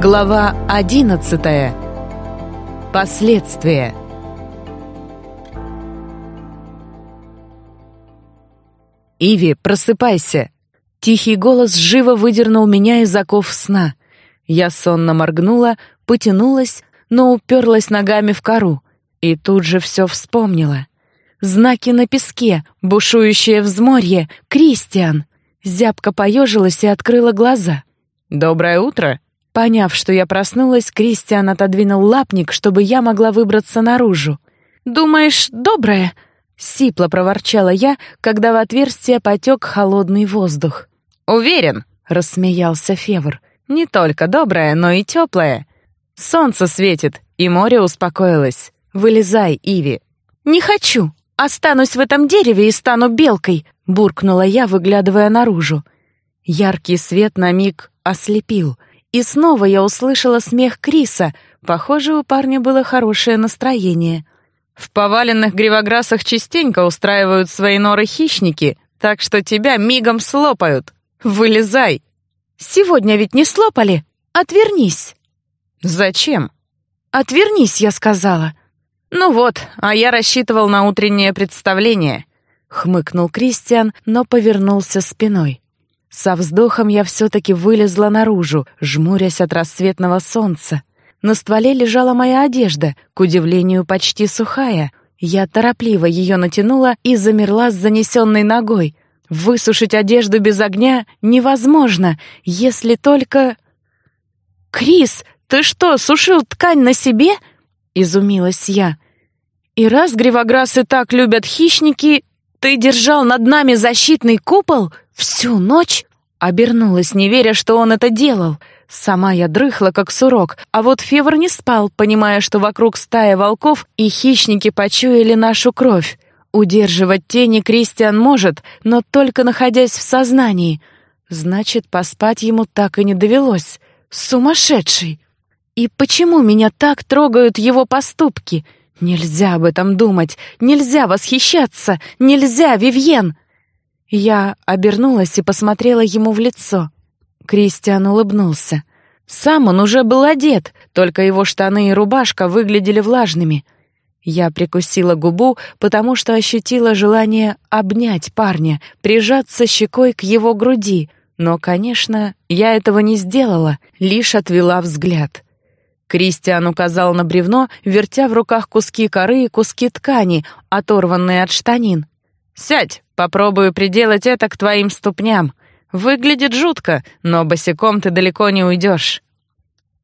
Глава 11. Последствия. Иви, просыпайся. Тихий голос живо выдернул меня из оков сна. Я сонно моргнула, потянулась, но уперлась ногами в кору и тут же все вспомнила. Знаки на песке, бушующее взморье, Кристиан. Зябко поежилась и открыла глаза. «Доброе утро!» Поняв, что я проснулась, Кристиан отодвинул лапник, чтобы я могла выбраться наружу. «Думаешь, доброе?» — сипло проворчала я, когда в отверстие потек холодный воздух. «Уверен!» — рассмеялся Февр. «Не только доброе, но и теплое. Солнце светит, и море успокоилось. Вылезай, Иви». «Не хочу. Останусь в этом дереве и стану белкой», — буркнула я, выглядывая наружу. Яркий свет на миг ослепил — и снова я услышала смех Криса. Похоже, у парня было хорошее настроение. «В поваленных гривограсах частенько устраивают свои норы хищники, так что тебя мигом слопают. Вылезай!» «Сегодня ведь не слопали? Отвернись!» «Зачем?» «Отвернись», — я сказала. «Ну вот, а я рассчитывал на утреннее представление», — хмыкнул Кристиан, но повернулся спиной. Со вздохом я все-таки вылезла наружу, жмурясь от рассветного солнца. На стволе лежала моя одежда, к удивлению, почти сухая. Я торопливо ее натянула и замерла с занесенной ногой. Высушить одежду без огня невозможно, если только... «Крис, ты что, сушил ткань на себе?» — изумилась я. «И раз гривограсы так любят хищники, ты держал над нами защитный купол всю ночь?» Обернулась, не веря, что он это делал. Сама я дрыхла, как сурок, а вот Февр не спал, понимая, что вокруг стая волков, и хищники почуяли нашу кровь. Удерживать тени Кристиан может, но только находясь в сознании. Значит, поспать ему так и не довелось. Сумасшедший! И почему меня так трогают его поступки? Нельзя об этом думать, нельзя восхищаться, нельзя, Вивьен! Я обернулась и посмотрела ему в лицо. Кристиан улыбнулся. Сам он уже был одет, только его штаны и рубашка выглядели влажными. Я прикусила губу, потому что ощутила желание обнять парня, прижаться щекой к его груди, но, конечно, я этого не сделала, лишь отвела взгляд. Кристиан указал на бревно, вертя в руках куски коры и куски ткани, оторванные от штанин. «Сядь, попробую приделать это к твоим ступням. Выглядит жутко, но босиком ты далеко не уйдешь».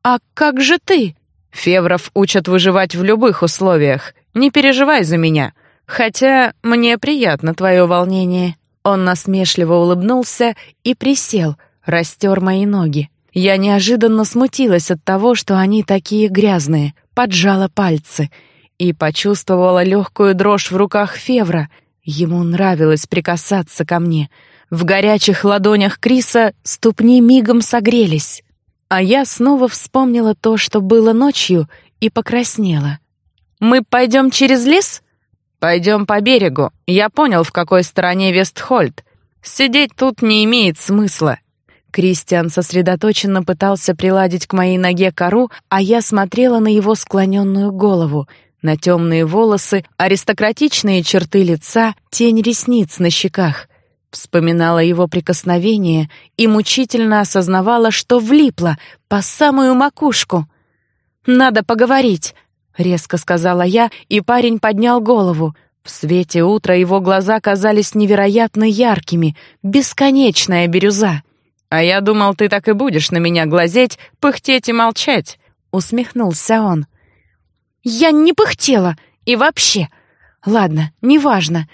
«А как же ты?» «Февров учат выживать в любых условиях. Не переживай за меня. Хотя мне приятно твое волнение». Он насмешливо улыбнулся и присел, растер мои ноги. Я неожиданно смутилась от того, что они такие грязные, поджала пальцы и почувствовала легкую дрожь в руках Февра — Ему нравилось прикасаться ко мне. В горячих ладонях Криса ступни мигом согрелись. А я снова вспомнила то, что было ночью, и покраснела. «Мы пойдем через лес?» «Пойдем по берегу. Я понял, в какой стороне Вестхольд. Сидеть тут не имеет смысла». Кристиан сосредоточенно пытался приладить к моей ноге кору, а я смотрела на его склоненную голову — на темные волосы, аристократичные черты лица, тень ресниц на щеках. Вспоминала его прикосновение и мучительно осознавала, что влипла по самую макушку. «Надо поговорить», — резко сказала я, и парень поднял голову. В свете утра его глаза казались невероятно яркими, бесконечная бирюза. «А я думал, ты так и будешь на меня глазеть, пыхтеть и молчать», — усмехнулся он. «Я не пыхтела! И вообще! Ладно, неважно!»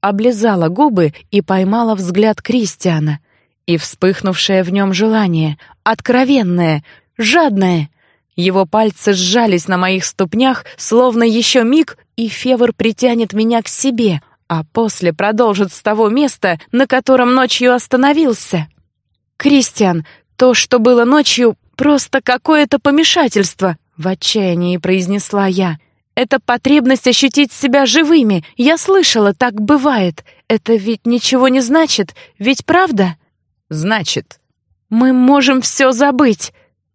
Облизала губы и поймала взгляд Кристиана. И вспыхнувшее в нем желание, откровенное, жадное. Его пальцы сжались на моих ступнях, словно еще миг, и Февр притянет меня к себе, а после продолжит с того места, на котором ночью остановился. «Кристиан, то, что было ночью, просто какое-то помешательство. В отчаянии произнесла я. «Это потребность ощутить себя живыми. Я слышала, так бывает. Это ведь ничего не значит, ведь правда?» «Значит». «Мы можем все забыть».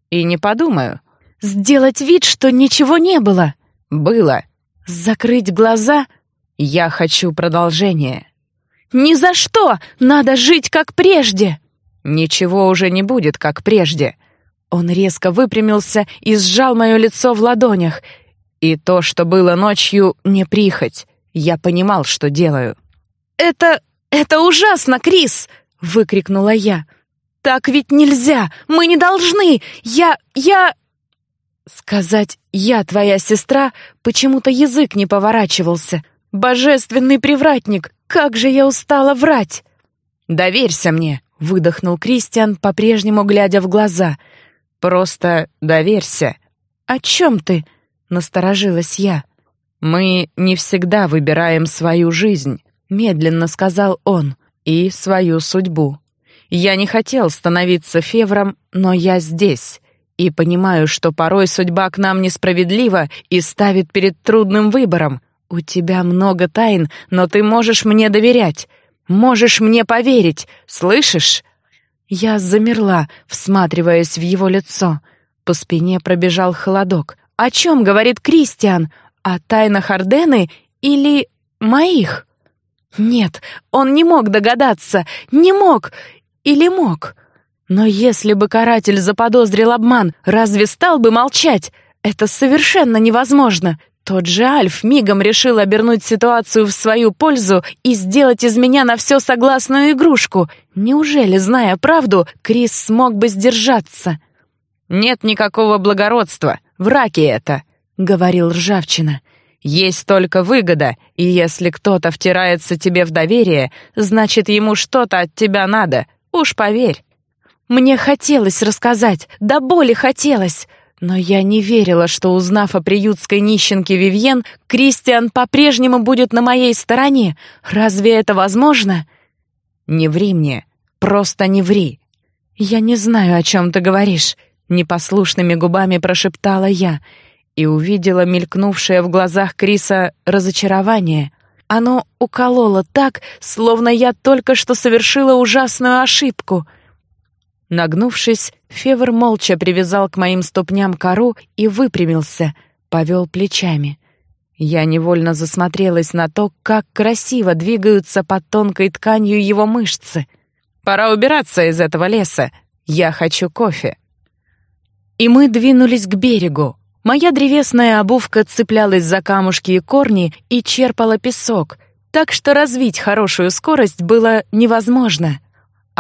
И не подумаю. Сделать вид, что ничего не было. Было. Закрыть глаза. Я хочу продолжения. Ни за что! Надо жить как прежде. Ничего уже не будет, как прежде. Он резко выпрямился и сжал мое лицо в ладонях. И то, что было ночью, не прихоть. Я понимал, что делаю. «Это... это ужасно, Крис!» — выкрикнула я. «Так ведь нельзя! Мы не должны! Я... я...» Сказать «я твоя сестра» почему-то язык не поворачивался. «Божественный привратник! Как же я устала врать!» «Доверься мне!» — выдохнул Кристиан, по-прежнему глядя в глаза. «Просто доверься!» «О чем ты?» — насторожилась я. «Мы не всегда выбираем свою жизнь», — медленно сказал он, — «и свою судьбу. Я не хотел становиться февром, но я здесь, и понимаю, что порой судьба к нам несправедлива и ставит перед трудным выбором. У тебя много тайн, но ты можешь мне доверять, можешь мне поверить, слышишь?» Я замерла, всматриваясь в его лицо. По спине пробежал холодок. «О чем говорит Кристиан? О тайнах Ордены или моих? Нет, он не мог догадаться, не мог или мог. Но если бы каратель заподозрил обман, разве стал бы молчать? Это совершенно невозможно. Тот же Альф мигом решил обернуть ситуацию в свою пользу и сделать из меня на все согласную игрушку. Неужели, зная правду, Крис смог бы сдержаться? «Нет никакого благородства. Враки это», говорил Ржавчина. «Есть только выгода, и если кто-то втирается тебе в доверие, значит, ему что-то от тебя надо, уж поверь». Мне хотелось рассказать, да боли хотелось. Но я не верила, что, узнав о приютской нищенке Вивьен, Кристиан по-прежнему будет на моей стороне. Разве это возможно? «Не ври мне, просто не ври». «Я не знаю, о чем ты говоришь», — непослушными губами прошептала я — и увидела мелькнувшее в глазах Криса разочарование. Оно укололо так, словно я только что совершила ужасную ошибку. Нагнувшись, Февр молча привязал к моим ступням кору и выпрямился, повел плечами. Я невольно засмотрелась на то, как красиво двигаются под тонкой тканью его мышцы. «Пора убираться из этого леса. Я хочу кофе». И мы двинулись к берегу. Моя древесная обувка цеплялась за камушки и корни и черпала песок, так что развить хорошую скорость было невозможно.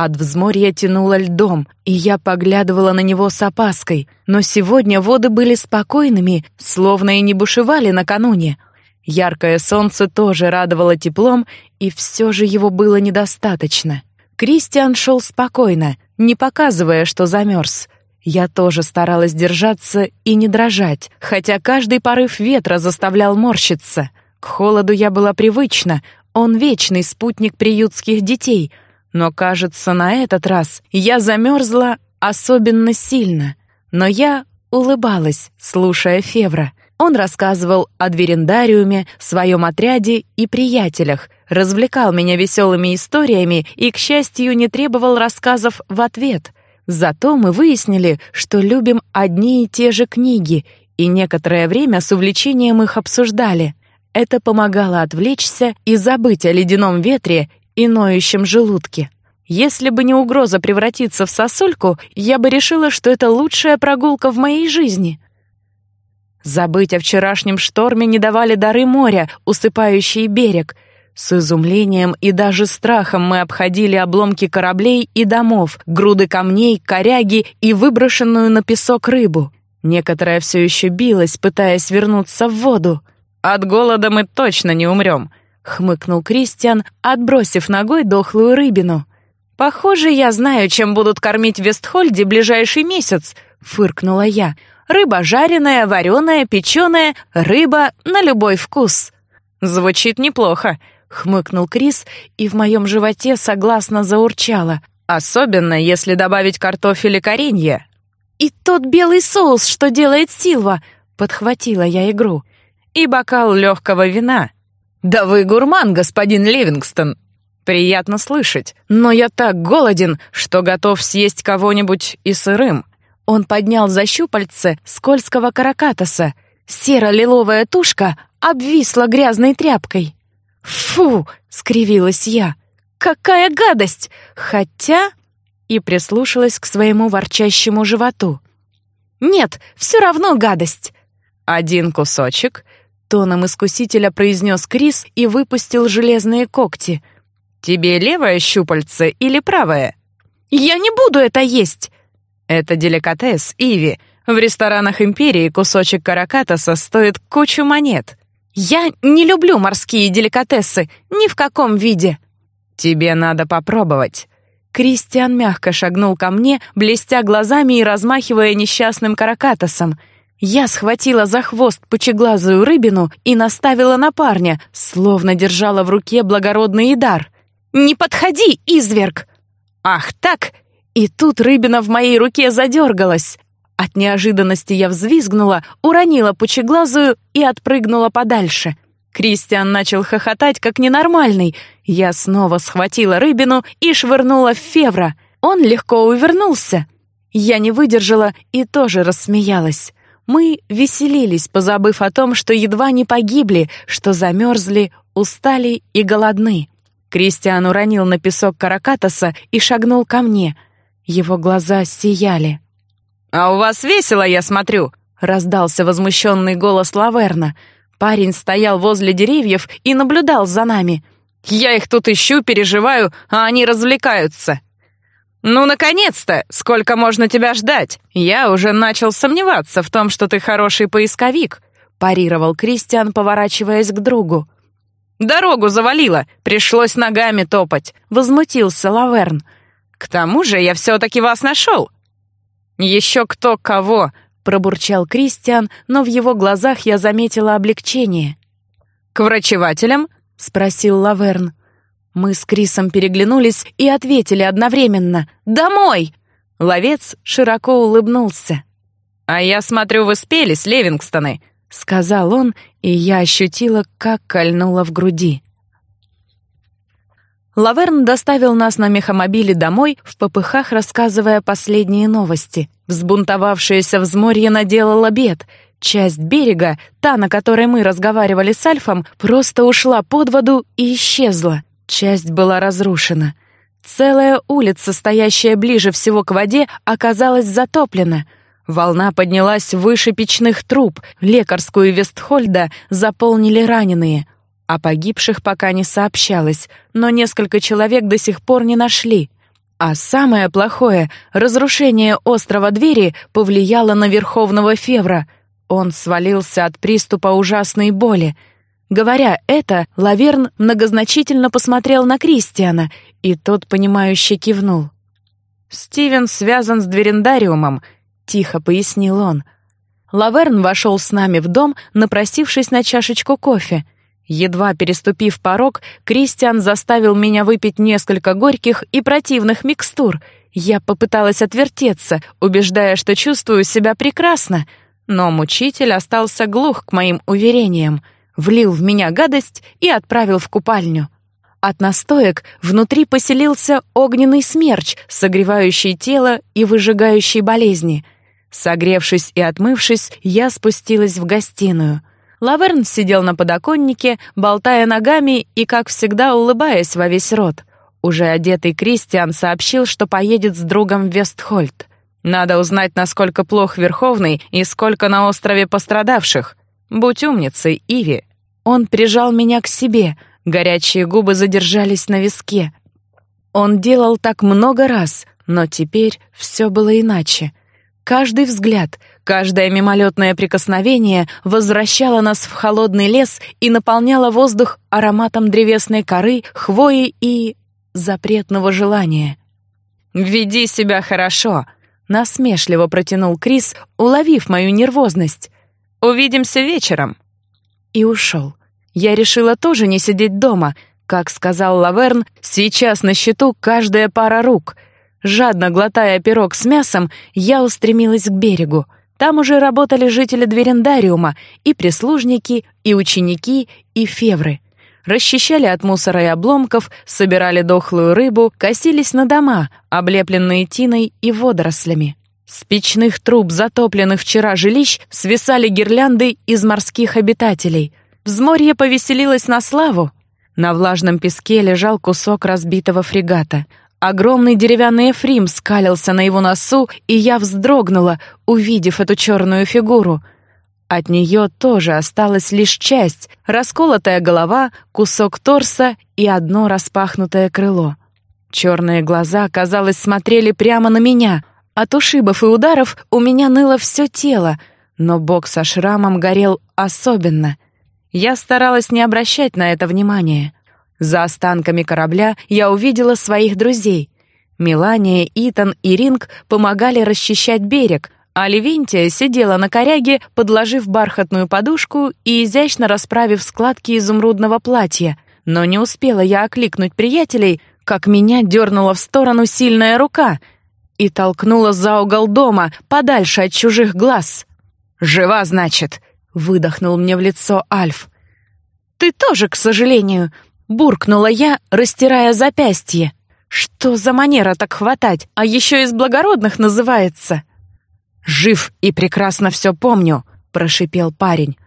От взморья тянуло льдом, и я поглядывала на него с опаской, но сегодня воды были спокойными, словно и не бушевали накануне. Яркое солнце тоже радовало теплом, и все же его было недостаточно. Кристиан шел спокойно, не показывая, что замерз — я тоже старалась держаться и не дрожать, хотя каждый порыв ветра заставлял морщиться. К холоду я была привычна, он вечный спутник приютских детей, но, кажется, на этот раз я замерзла особенно сильно. Но я улыбалась, слушая Февра. Он рассказывал о дверендариуме, своем отряде и приятелях, развлекал меня веселыми историями и, к счастью, не требовал рассказов в ответ — Зато мы выяснили, что любим одни и те же книги, и некоторое время с увлечением их обсуждали. Это помогало отвлечься и забыть о ледяном ветре и ноющем желудке. Если бы не угроза превратиться в сосульку, я бы решила, что это лучшая прогулка в моей жизни. Забыть о вчерашнем шторме не давали дары моря, усыпающие берег — с изумлением и даже страхом мы обходили обломки кораблей и домов, груды камней, коряги и выброшенную на песок рыбу. Некоторая все еще билась, пытаясь вернуться в воду. «От голода мы точно не умрем», — хмыкнул Кристиан, отбросив ногой дохлую рыбину. «Похоже, я знаю, чем будут кормить в Вестхольде ближайший месяц», — фыркнула я. «Рыба жареная, вареная, печеная, рыба на любой вкус». «Звучит неплохо», хмыкнул Крис, и в моем животе согласно заурчало. Особенно, если добавить картофель и коренье. И тот белый соус, что делает Силва, подхватила я игру. И бокал легкого вина. Да вы гурман, господин Ливингстон. Приятно слышать, но я так голоден, что готов съесть кого-нибудь и сырым. Он поднял за щупальце скользкого каракатоса. Серо-лиловая тушка обвисла грязной тряпкой. «Фу!» — скривилась я. «Какая гадость! Хотя...» И прислушалась к своему ворчащему животу. «Нет, все равно гадость!» «Один кусочек», — тоном искусителя произнес Крис и выпустил железные когти. «Тебе левое щупальце или правое?» «Я не буду это есть!» «Это деликатес, Иви. В ресторанах Империи кусочек каракатаса стоит кучу монет». «Я не люблю морские деликатесы, ни в каком виде». «Тебе надо попробовать». Кристиан мягко шагнул ко мне, блестя глазами и размахивая несчастным каракатасом. Я схватила за хвост пучеглазую рыбину и наставила на парня, словно держала в руке благородный дар. «Не подходи, изверг!» «Ах так!» И тут рыбина в моей руке задергалась. От неожиданности я взвизгнула, уронила пучеглазую и отпрыгнула подальше. Кристиан начал хохотать, как ненормальный. Я снова схватила рыбину и швырнула в Февра. Он легко увернулся. Я не выдержала и тоже рассмеялась. Мы веселились, позабыв о том, что едва не погибли, что замерзли, устали и голодны. Кристиан уронил на песок каракатаса и шагнул ко мне. Его глаза сияли. «А у вас весело, я смотрю!» — раздался возмущенный голос Лаверна. Парень стоял возле деревьев и наблюдал за нами. «Я их тут ищу, переживаю, а они развлекаются!» «Ну, наконец-то! Сколько можно тебя ждать? Я уже начал сомневаться в том, что ты хороший поисковик», — парировал Кристиан, поворачиваясь к другу. «Дорогу завалило, пришлось ногами топать», — возмутился Лаверн. «К тому же я все-таки вас нашел. «Еще кто кого!» — пробурчал Кристиан, но в его глазах я заметила облегчение. «К врачевателям?» — спросил Лаверн. Мы с Крисом переглянулись и ответили одновременно «Домой!» Ловец широко улыбнулся. «А я смотрю, вы спелись, Левингстоны!» — сказал он, и я ощутила, как кольнуло в груди. Лаверн доставил нас на мехомобиле домой, в попыхах рассказывая последние новости. Взбунтовавшееся взморье наделало бед. Часть берега, та, на которой мы разговаривали с Альфом, просто ушла под воду и исчезла. Часть была разрушена. Целая улица, стоящая ближе всего к воде, оказалась затоплена. Волна поднялась выше печных труб, лекарскую Вестхольда заполнили раненые — о погибших пока не сообщалось, но несколько человек до сих пор не нашли. А самое плохое — разрушение острова двери повлияло на Верховного Февра. Он свалился от приступа ужасной боли. Говоря это, Лаверн многозначительно посмотрел на Кристиана, и тот, понимающе кивнул. «Стивен связан с дверендариумом», — тихо пояснил он. Лаверн вошел с нами в дом, напросившись на чашечку кофе — Едва переступив порог, Кристиан заставил меня выпить несколько горьких и противных микстур. Я попыталась отвертеться, убеждая, что чувствую себя прекрасно, но мучитель остался глух к моим уверениям, влил в меня гадость и отправил в купальню. От настоек внутри поселился огненный смерч, согревающий тело и выжигающий болезни. Согревшись и отмывшись, я спустилась в гостиную — Лаверн сидел на подоконнике, болтая ногами и, как всегда, улыбаясь во весь рот. Уже одетый Кристиан сообщил, что поедет с другом в Вестхольд. Надо узнать, насколько плох Верховный и сколько на острове пострадавших. Будь умницей, Иви. Он прижал меня к себе, горячие губы задержались на виске. Он делал так много раз, но теперь все было иначе. Каждый взгляд, каждое мимолетное прикосновение возвращало нас в холодный лес и наполняло воздух ароматом древесной коры, хвои и запретного желания. «Веди себя хорошо», — насмешливо протянул Крис, уловив мою нервозность. «Увидимся вечером». И ушел. Я решила тоже не сидеть дома. Как сказал Лаверн, сейчас на счету каждая пара рук — Жадно глотая пирог с мясом, я устремилась к берегу. Там уже работали жители Дверендариума, и прислужники, и ученики, и февры. Расчищали от мусора и обломков, собирали дохлую рыбу, косились на дома, облепленные тиной и водорослями. С печных труб, затопленных вчера жилищ, свисали гирлянды из морских обитателей. Взморье повеселилось на славу. На влажном песке лежал кусок разбитого фрегата. Огромный деревянный Эфрим скалился на его носу, и я вздрогнула, увидев эту черную фигуру. От нее тоже осталась лишь часть — расколотая голова, кусок торса и одно распахнутое крыло. Черные глаза, казалось, смотрели прямо на меня. От ушибов и ударов у меня ныло все тело, но бок со шрамом горел особенно. Я старалась не обращать на это внимания. За останками корабля я увидела своих друзей. Мелания, Итан и Ринг помогали расчищать берег, а Левинтия сидела на коряге, подложив бархатную подушку и изящно расправив складки изумрудного платья. Но не успела я окликнуть приятелей, как меня дернула в сторону сильная рука и толкнула за угол дома, подальше от чужих глаз. «Жива, значит!» — выдохнул мне в лицо Альф. «Ты тоже, к сожалению!» — буркнула я, растирая запястье. «Что за манера так хватать, а еще из благородных называется?» «Жив и прекрасно все помню», — прошипел парень.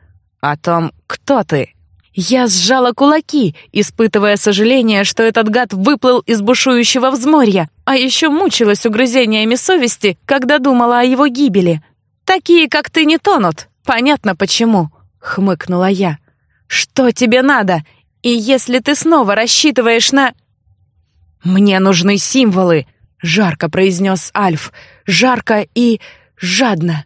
«О том, кто ты?» Я сжала кулаки, испытывая сожаление, что этот гад выплыл из бушующего взморья, а еще мучилась угрызениями совести, когда думала о его гибели. «Такие, как ты, не тонут. Понятно, почему», — хмыкнула я. «Что тебе надо? И если ты снова рассчитываешь на...» «Мне нужны символы», — жарко произнес Альф. «Жарко и жадно».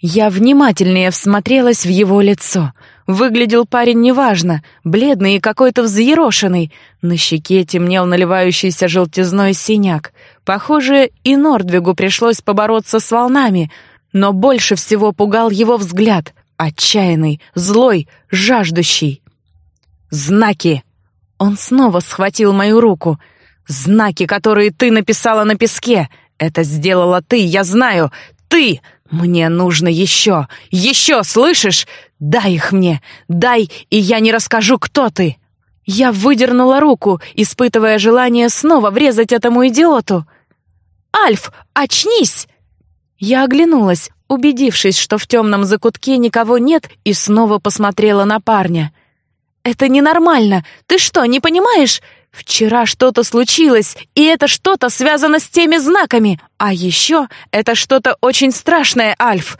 Я внимательнее всмотрелась в его лицо — Выглядел парень неважно, бледный и какой-то взъерошенный. На щеке темнел наливающийся желтизной синяк. Похоже, и Нордвигу пришлось побороться с волнами, но больше всего пугал его взгляд. Отчаянный, злой, жаждущий. «Знаки!» Он снова схватил мою руку. «Знаки, которые ты написала на песке! Это сделала ты, я знаю! Ты! Мне нужно еще! Еще, слышишь? Дай их мне! Дай, и я не расскажу, кто ты!» Я выдернула руку, испытывая желание снова врезать этому идиоту. «Альф, очнись!» Я оглянулась, убедившись, что в темном закутке никого нет, и снова посмотрела на парня. «Это ненормально! Ты что, не понимаешь? Вчера что-то случилось, и это что-то связано с теми знаками. А еще это что-то очень страшное, Альф.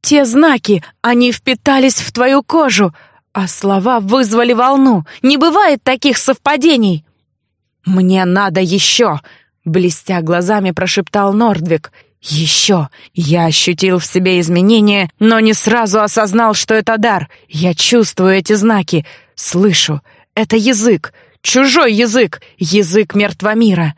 Те знаки, они впитались в твою кожу, а слова вызвали волну. Не бывает таких совпадений. Мне надо еще, блестя глазами прошептал Нордвик. Еще. Я ощутил в себе изменения, но не сразу осознал, что это дар. Я чувствую эти знаки, слышу. Это язык, чужой язык, язык мертвомира.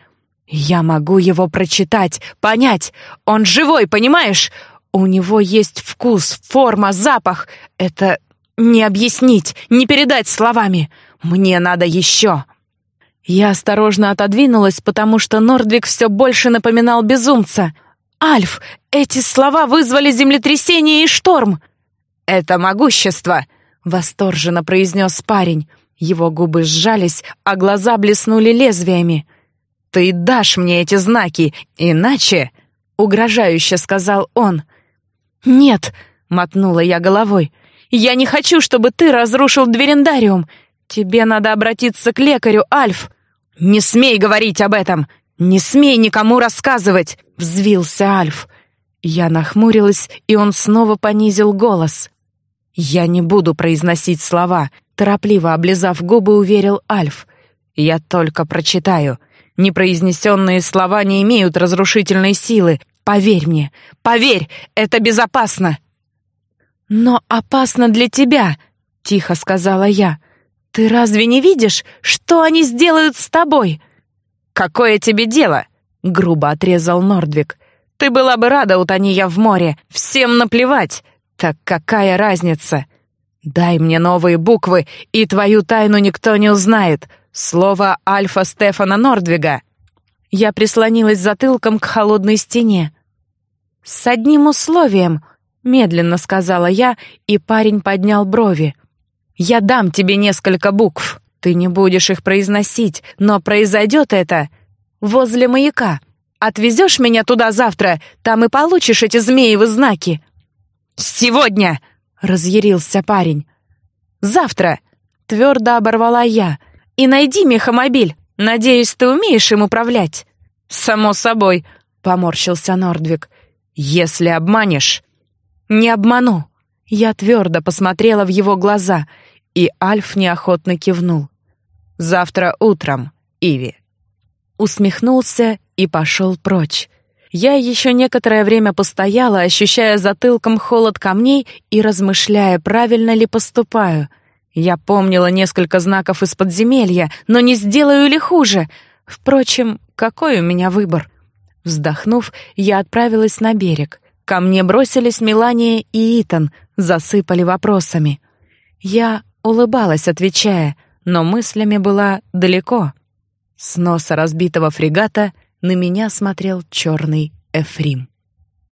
Я могу его прочитать, понять. Он живой, понимаешь? У него есть вкус, форма, запах. Это не объяснить, не передать словами. Мне надо еще. Я осторожно отодвинулась, потому что Нордвик все больше напоминал безумца. «Альф, эти слова вызвали землетрясение и шторм!» «Это могущество!» — восторженно произнес парень. Его губы сжались, а глаза блеснули лезвиями. «Ты дашь мне эти знаки, иначе...» — угрожающе сказал он — «Нет», — мотнула я головой, — «я не хочу, чтобы ты разрушил дверендариум. Тебе надо обратиться к лекарю, Альф». «Не смей говорить об этом! Не смей никому рассказывать!» — взвился Альф. Я нахмурилась, и он снова понизил голос. «Я не буду произносить слова», — торопливо облизав губы, уверил Альф. «Я только прочитаю. Непроизнесенные слова не имеют разрушительной силы, Поверь мне, поверь, это безопасно. Но опасно для тебя, тихо сказала я. Ты разве не видишь, что они сделают с тобой? Какое тебе дело? грубо отрезал Нордвик. Ты была бы рада, утони я в море. Всем наплевать. Так какая разница? Дай мне новые буквы, и твою тайну никто не узнает. Слово Альфа Стефана Нордвига. Я прислонилась затылком к холодной стене. «С одним условием», — медленно сказала я, и парень поднял брови. «Я дам тебе несколько букв. Ты не будешь их произносить, но произойдет это возле маяка. Отвезешь меня туда завтра, там и получишь эти змеевы знаки». «Сегодня!» — разъярился парень. «Завтра!» — твердо оборвала я. «И найди мехомобиль. Надеюсь, ты умеешь им управлять». «Само собой», — поморщился Нордвик. «Если обманешь...» «Не обману». Я твердо посмотрела в его глаза, и Альф неохотно кивнул. «Завтра утром, Иви». Усмехнулся и пошел прочь. Я еще некоторое время постояла, ощущая затылком холод камней и размышляя, правильно ли поступаю. Я помнила несколько знаков из подземелья, но не сделаю ли хуже? Впрочем, какой у меня выбор? Вздохнув, я отправилась на берег. Ко мне бросились Мелания и Итан, засыпали вопросами. Я улыбалась, отвечая, но мыслями была далеко. С носа разбитого фрегата на меня смотрел черный Эфрим.